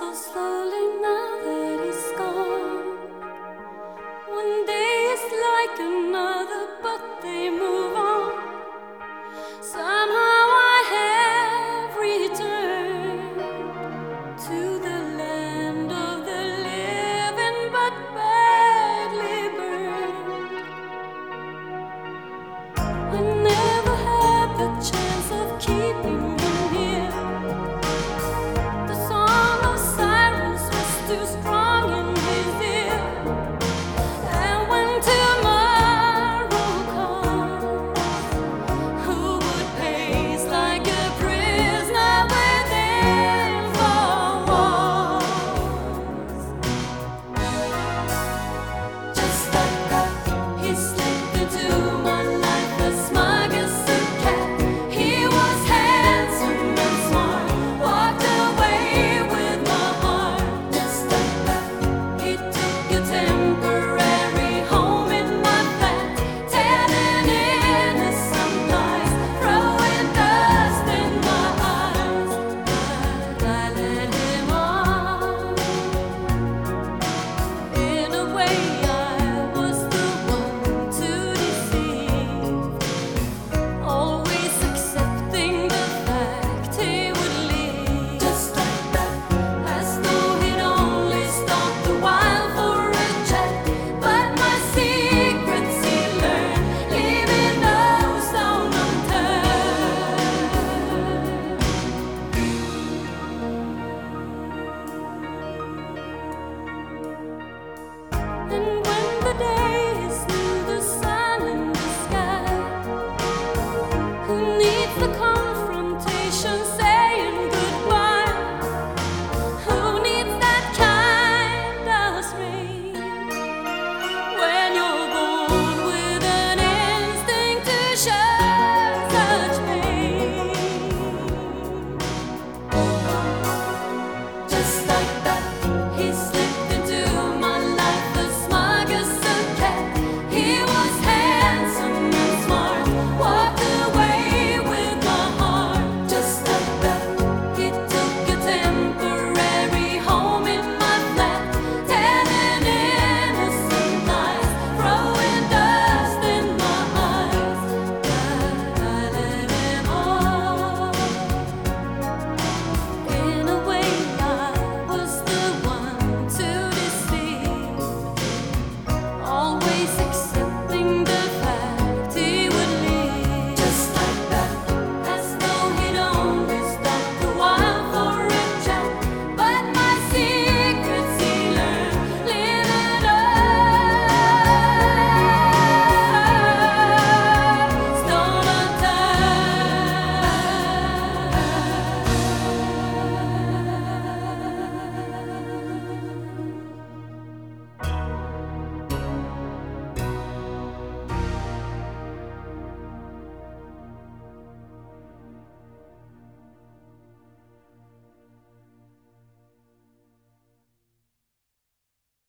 so slow. too strong.